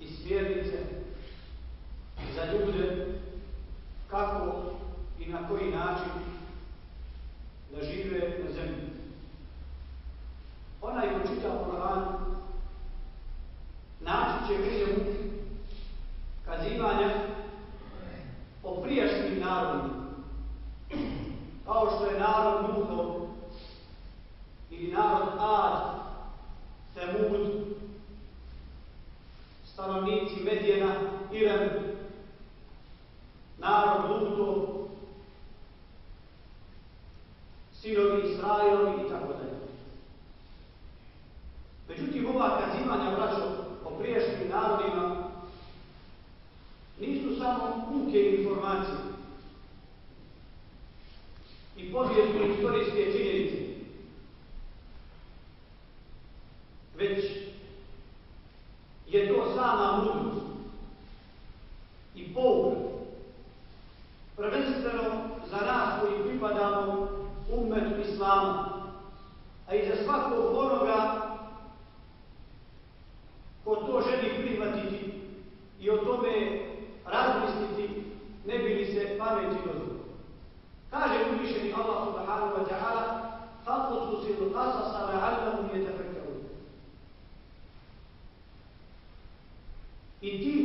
i smjernice za ljude kako i na koji način da žive Indeed,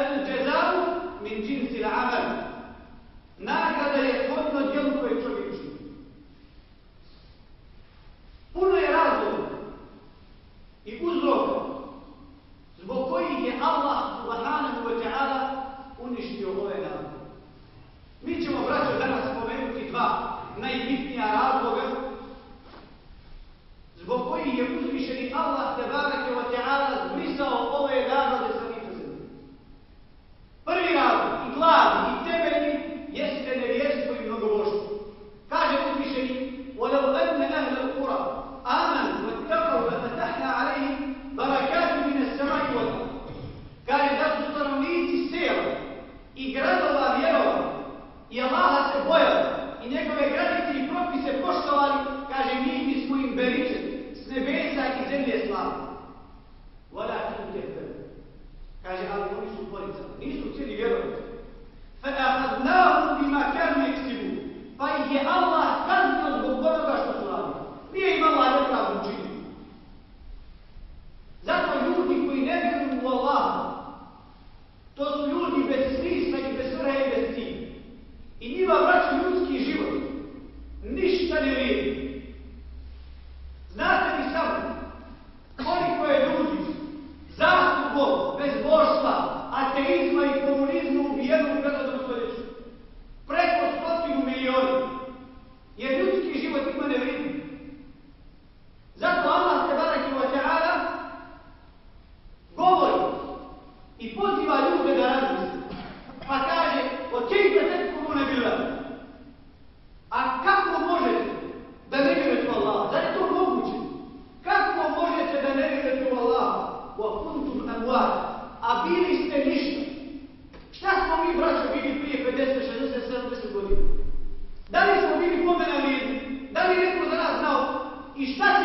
الجزاء من جنس العمل. He said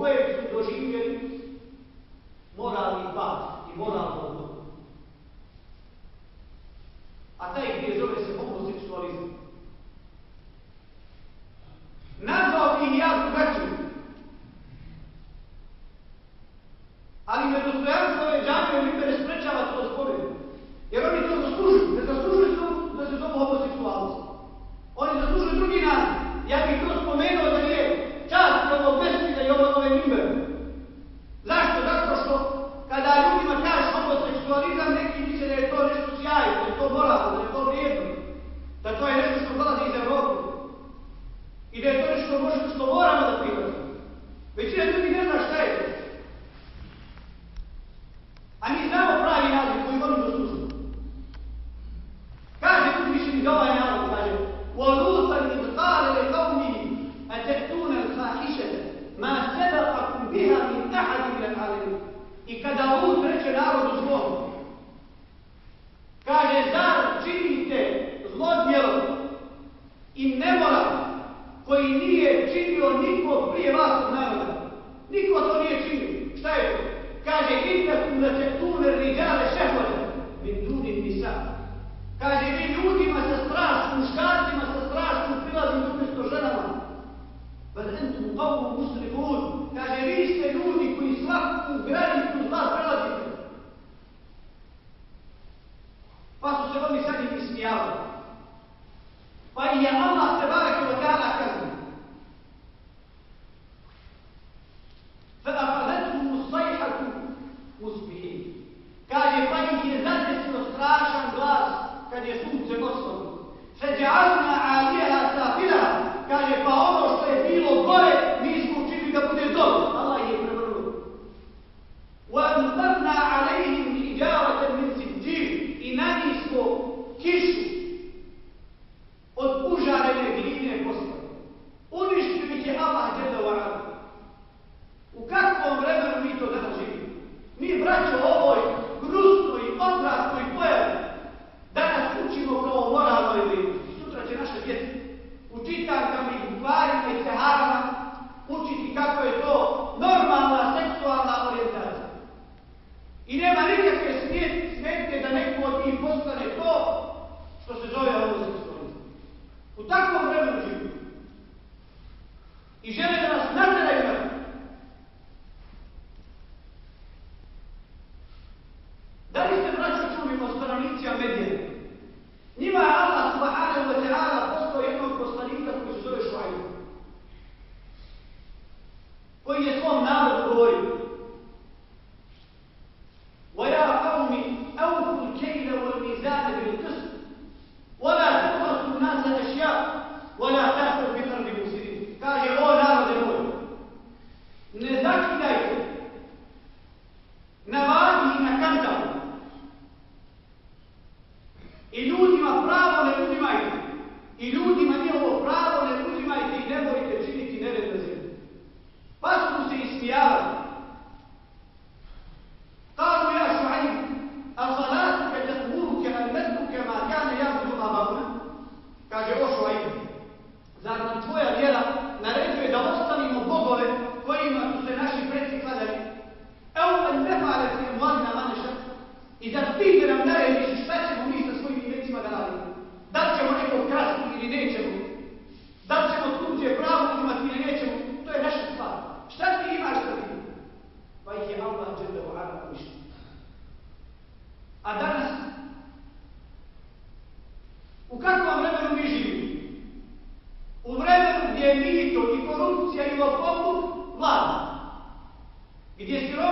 kojeg su doživjeli moralni pad i moralno Δεν ξέρω μόνος μου στον Λόρα με τα πήραν. Δεν μπήκες να. It is true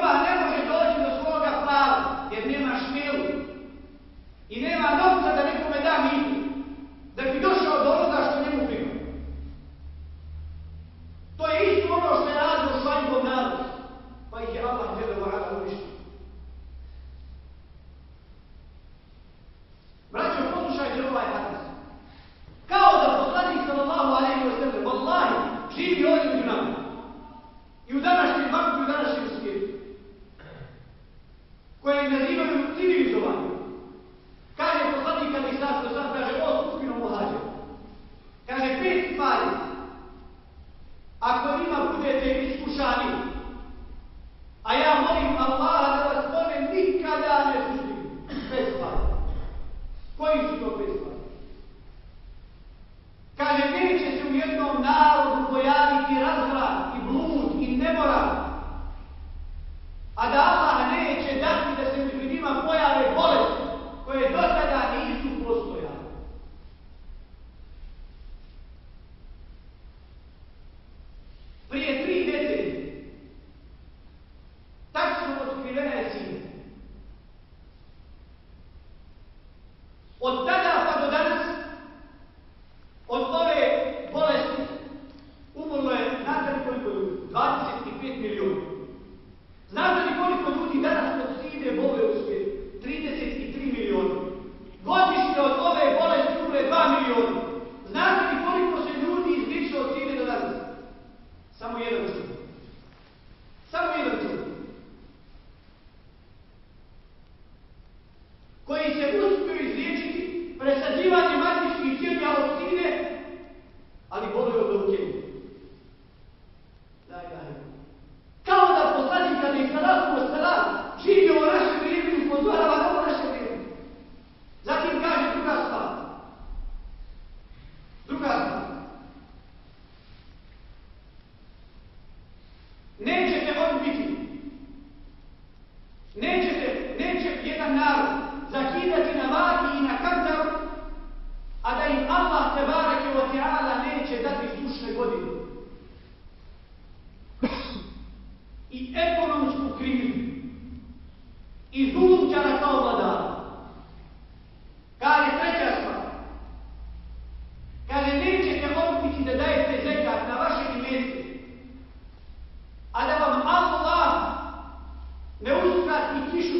ni kišu.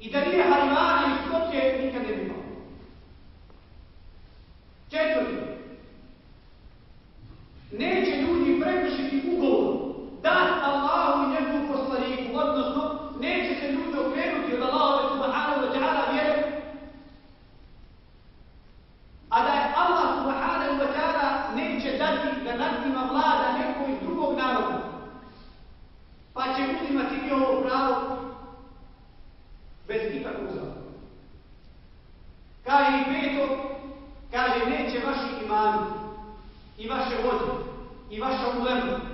I da nije kote i koke, nikad ne. Četvrti. Neće ljudi prekršiti ugovor imanu i vaše vođe, i vaša ulema,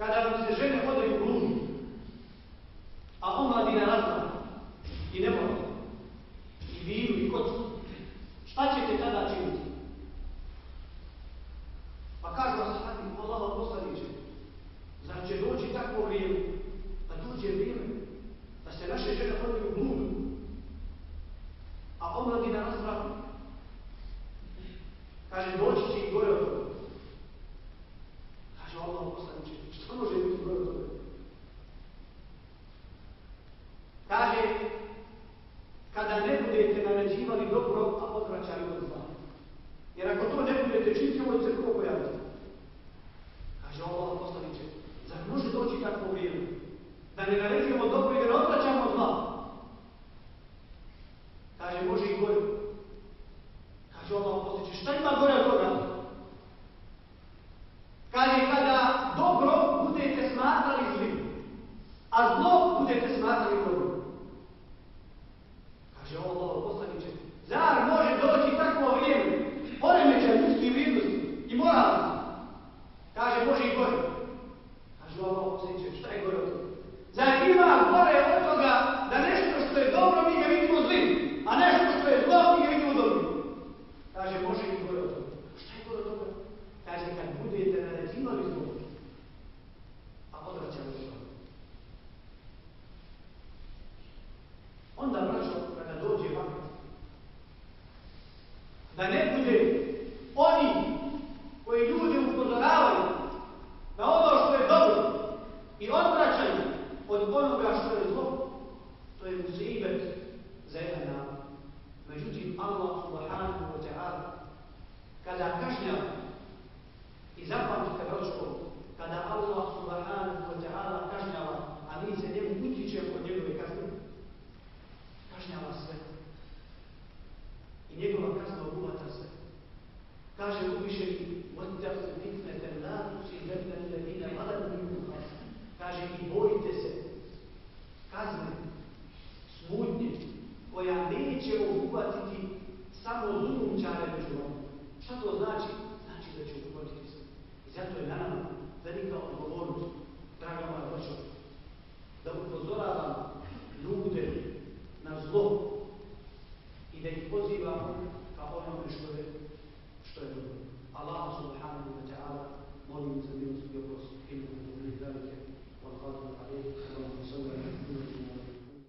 Kada nam se žene hodaju u glumi, a omladina razlog,